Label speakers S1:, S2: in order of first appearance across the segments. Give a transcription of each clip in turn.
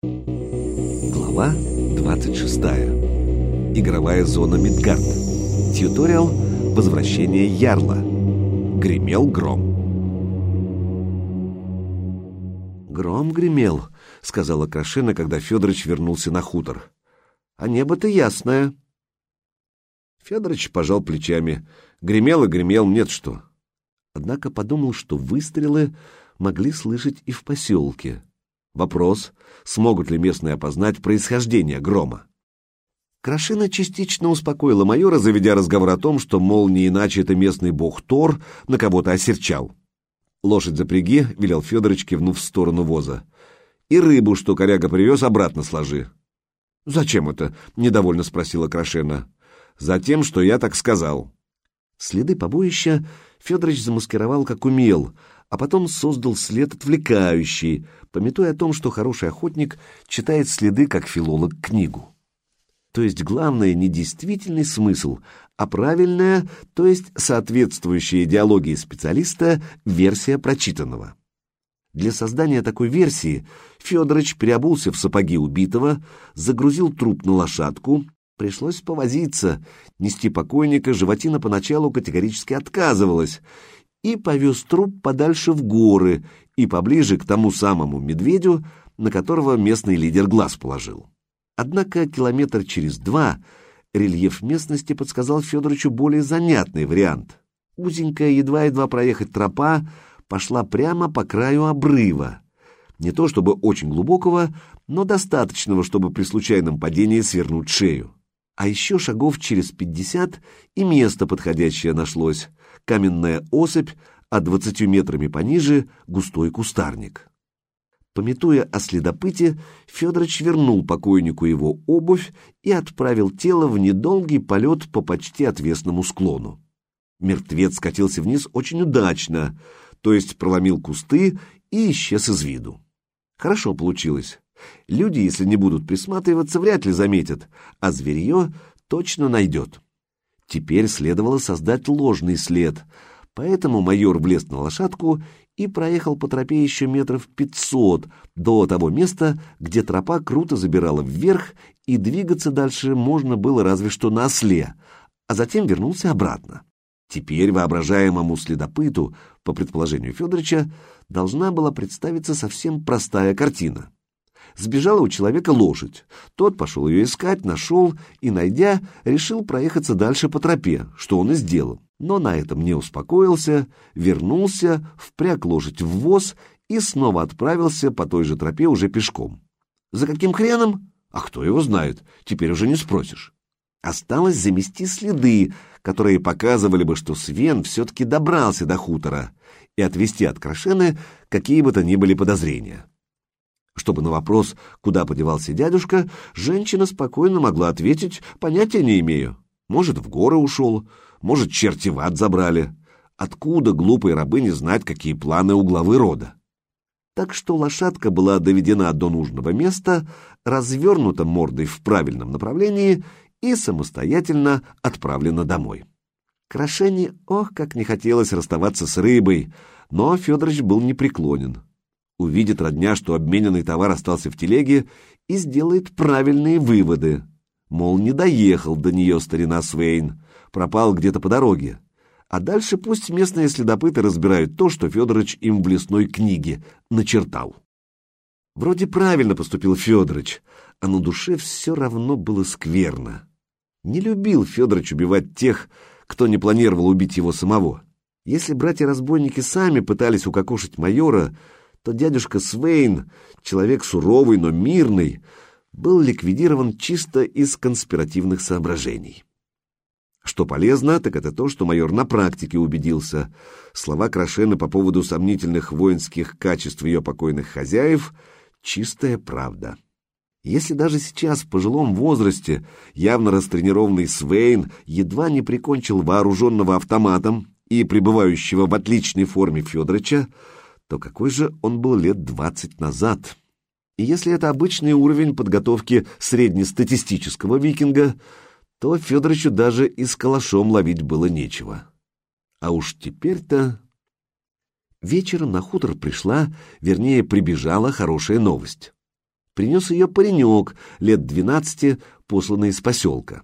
S1: Глава 26. Игровая зона Мидгард. Тьюториал «Возвращение Ярла». Гремел гром. «Гром гремел», — сказала Крашина, когда Федорович вернулся на хутор. «А небо-то ясное». Федорович пожал плечами. Гремел и гремел, нет что. Однако подумал, что выстрелы могли слышать и в поселке. Вопрос, смогут ли местные опознать происхождение грома. Крашина частично успокоила майора, заведя разговор о том, что, мол, не иначе это местный бог Тор на кого-то осерчал. «Лошадь запряги», — велел Федорович, кивнув в сторону воза. «И рыбу, что коряга привез, обратно сложи». «Зачем это?» — недовольно спросила Крашена. «Затем, что я так сказал». Следы побоища Федорович замаскировал как умел, а потом создал след отвлекающий, пометуя о том, что хороший охотник читает следы как филолог книгу. То есть главное не действительный смысл, а правильная, то есть соответствующая идеологии специалиста версия прочитанного. Для создания такой версии Федорович переобулся в сапоги убитого, загрузил труп на лошадку, пришлось повозиться, нести покойника животина поначалу категорически отказывалась, и повез труп подальше в горы и поближе к тому самому медведю, на которого местный лидер глаз положил. Однако километр через два рельеф местности подсказал Федоровичу более занятный вариант. Узенькая, едва-едва проехать тропа пошла прямо по краю обрыва. Не то чтобы очень глубокого, но достаточного, чтобы при случайном падении свернуть шею. А еще шагов через пятьдесят и место подходящее нашлось. Каменная осыпь, а двадцатью метрами пониже густой кустарник. Пометуя о следопыте, Федорович вернул покойнику его обувь и отправил тело в недолгий полет по почти отвесному склону. Мертвец скатился вниз очень удачно, то есть проломил кусты и исчез из виду. Хорошо получилось. Люди, если не будут присматриваться, вряд ли заметят, а зверье точно найдет. Теперь следовало создать ложный след, поэтому майор влез на лошадку и проехал по тропе еще метров пятьсот до того места, где тропа круто забирала вверх, и двигаться дальше можно было разве что на осле, а затем вернулся обратно. Теперь воображаемому следопыту, по предположению Федоровича, должна была представиться совсем простая картина. Сбежала у человека лошадь. Тот пошел ее искать, нашел и, найдя, решил проехаться дальше по тропе, что он и сделал. Но на этом не успокоился, вернулся, впряг лошадь в воз и снова отправился по той же тропе уже пешком. За каким хреном? А кто его знает, теперь уже не спросишь. Осталось замести следы, которые показывали бы, что Свен все-таки добрался до хутора, и отвести от Крашены какие бы то ни были подозрения. Чтобы на вопрос, куда подевался дядюшка, женщина спокойно могла ответить «понятия не имею». Может, в горы ушел, может, черти в ад забрали. Откуда глупой рабыне знать, какие планы у главы рода? Так что лошадка была доведена до нужного места, развернута мордой в правильном направлении и самостоятельно отправлена домой. Крашене, ох, как не хотелось расставаться с рыбой, но Федорович был непреклонен увидит родня, что обмененный товар остался в телеге, и сделает правильные выводы. Мол, не доехал до нее старина Свейн, пропал где-то по дороге. А дальше пусть местные следопыты разбирают то, что Федорович им в лесной книге начертал. Вроде правильно поступил Федорович, а на душе все равно было скверно. Не любил Федорович убивать тех, кто не планировал убить его самого. Если братья-разбойники сами пытались укокошить майора, то дядюшка Свейн, человек суровый, но мирный, был ликвидирован чисто из конспиративных соображений. Что полезно, так это то, что майор на практике убедился. Слова Крашена по поводу сомнительных воинских качеств ее покойных хозяев — чистая правда. Если даже сейчас, в пожилом возрасте, явно растренированный Свейн едва не прикончил вооруженного автоматом и пребывающего в отличной форме Федорыча, то какой же он был лет двадцать назад? И если это обычный уровень подготовки среднестатистического викинга, то Федоровичу даже и с калашом ловить было нечего. А уж теперь-то... Вечером на хутор пришла, вернее, прибежала хорошая новость. принес ее паренек, лет двенадцати, посланный из поселка.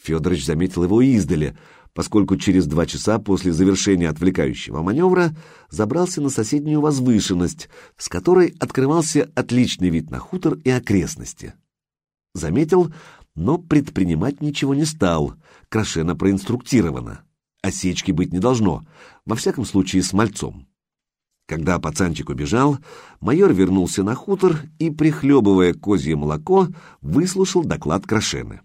S1: Федорович заметил его издали, поскольку через два часа после завершения отвлекающего маневра забрался на соседнюю возвышенность, с которой открывался отличный вид на хутор и окрестности. Заметил, но предпринимать ничего не стал, Крашена проинструктирована. Осечки быть не должно, во всяком случае с мальцом. Когда пацанчик убежал, майор вернулся на хутор и, прихлебывая козье молоко, выслушал доклад Крашены.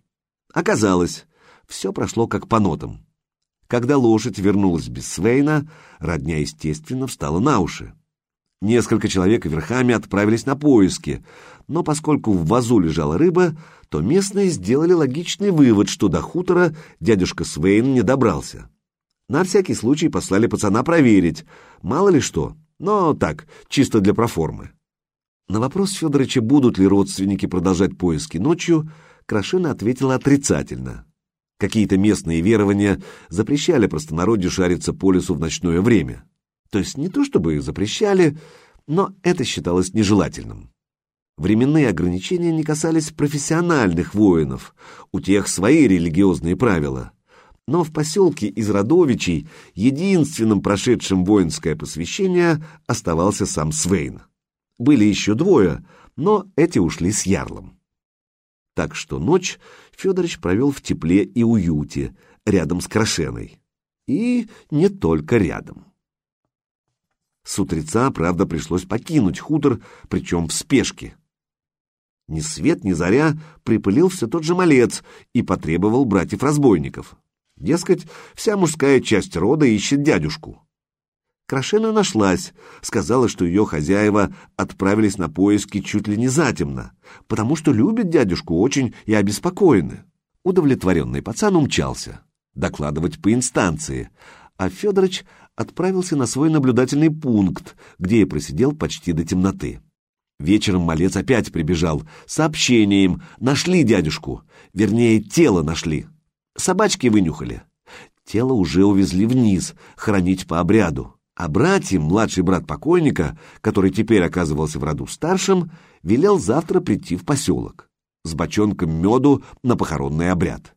S1: Оказалось, все прошло как по нотам. Когда лошадь вернулась без Свейна, родня, естественно, встала на уши. Несколько человек верхами отправились на поиски, но поскольку в вазу лежала рыба, то местные сделали логичный вывод, что до хутора дядюшка Свейн не добрался. На всякий случай послали пацана проверить, мало ли что, но так, чисто для проформы. На вопрос Федоровича, будут ли родственники продолжать поиски ночью, Крашина ответила отрицательно. Какие-то местные верования запрещали простонародью шариться по лесу в ночное время. То есть не то чтобы запрещали, но это считалось нежелательным. Временные ограничения не касались профессиональных воинов, у тех свои религиозные правила. Но в поселке из Родовичей единственным прошедшим воинское посвящение оставался сам Свейн. Были еще двое, но эти ушли с ярлом. Так что ночь Федорович провел в тепле и уюте, рядом с Крашеной. И не только рядом. С утреца, правда, пришлось покинуть хутор, причем в спешке. Ни свет, ни заря припылил все тот же малец и потребовал братьев-разбойников. Дескать, вся мужская часть рода ищет дядюшку. Крашена нашлась, сказала, что ее хозяева отправились на поиски чуть ли не затемно, потому что любят дядюшку очень и обеспокоены. Удовлетворенный пацан умчался, докладывать по инстанции, а Федорович отправился на свой наблюдательный пункт, где и просидел почти до темноты. Вечером малец опять прибежал сообщением «Нашли дядюшку», вернее, тело нашли. Собачки вынюхали. Тело уже увезли вниз, хранить по обряду. А братьям младший брат покойника, который теперь оказывался в роду старшим, велел завтра прийти в поселок с бочонком меду на похоронный обряд.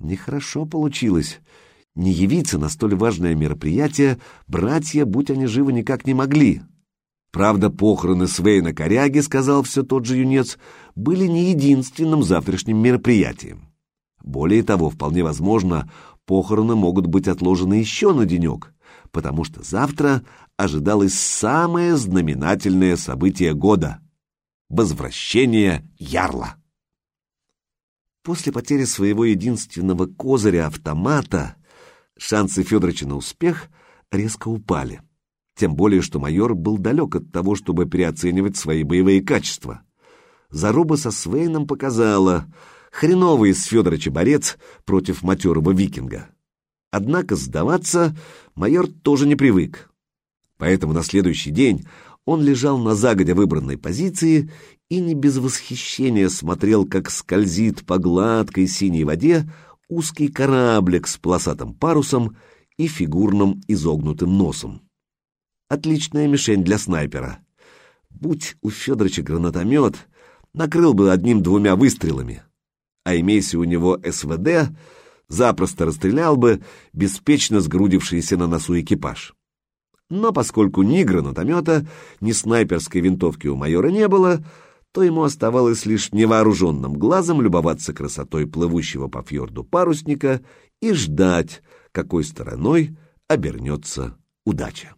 S1: Нехорошо получилось. Не явиться на столь важное мероприятие братья, будь они живы, никак не могли. Правда, похороны Свейна Коряги, сказал все тот же юнец, были не единственным завтрашним мероприятием. Более того, вполне возможно, похороны могут быть отложены еще на денек, потому что завтра ожидалось самое знаменательное событие года — возвращение Ярла. После потери своего единственного козыря автомата шансы Федоровича на успех резко упали. Тем более, что майор был далек от того, чтобы переоценивать свои боевые качества. Заруба со Свейном показала хреновый из Федоровича борец против матерого викинга. Однако сдаваться майор тоже не привык. Поэтому на следующий день он лежал на загодя выбранной позиции и не без восхищения смотрел, как скользит по гладкой синей воде узкий кораблик с полосатым парусом и фигурным изогнутым носом. Отличная мишень для снайпера. Будь у Федоровича гранатомет, накрыл бы одним-двумя выстрелами. А имейся у него СВД, запросто расстрелял бы беспечно сгрудившийся на носу экипаж. Но поскольку ни гранатомета, ни снайперской винтовки у майора не было, то ему оставалось лишь невооруженным глазом любоваться красотой плывущего по фьорду парусника и ждать, какой стороной обернется удача.